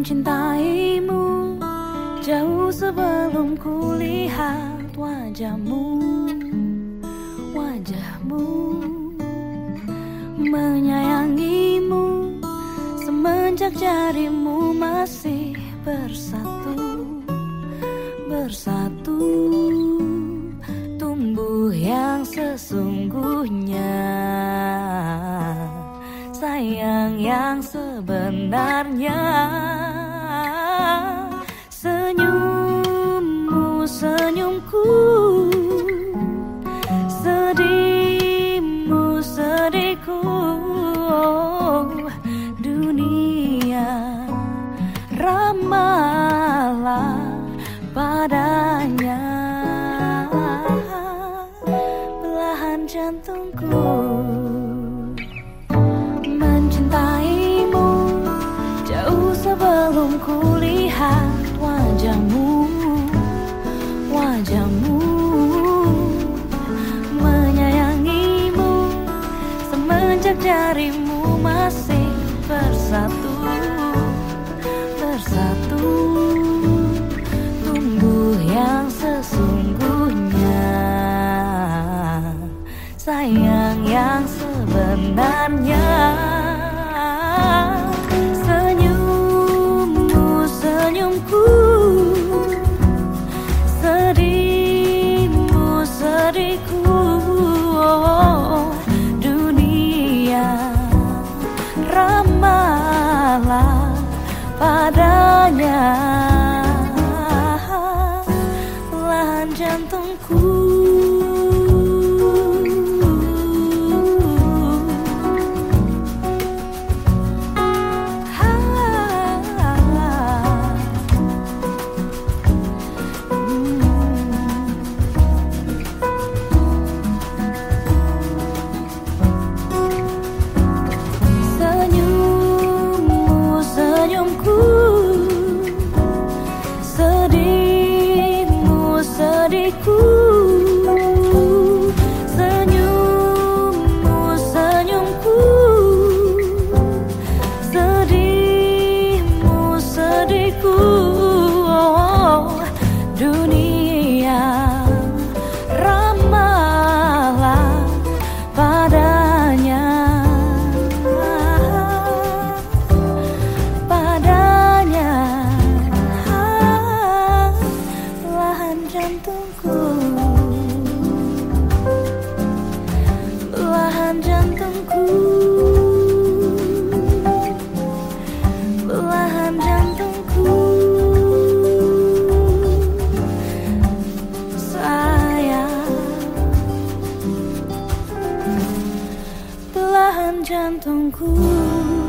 mencintaimu Jauh sebelum kulihat wajahmu. Wajahmu Menyayangimu Semenjak jarimu masih bersatu. Bersatu Tumbuh yang sesungguhnya yang sebenarnya. Senyummu senyumku. Sedihmu sedihku. Oh, Dunia ramalah padanya Jarimu masih bersatu Bersatu. Tumbuh yang sesungguhnya. Sayang yang sebenarnya ramalah padanya 真痛苦。